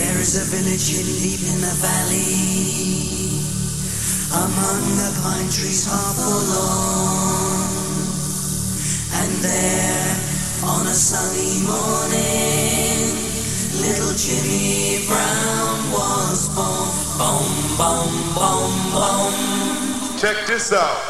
There is a village hidden deep in the valley, among the pine trees half forlorn. And there, on a sunny morning, little Jimmy Brown was born. Boom, boom, boom, boom. Check this out.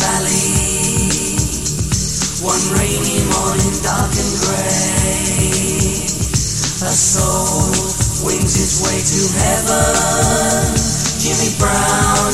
valley. One rainy morning, dark and grey, a soul wings its way to heaven. Jimmy Brown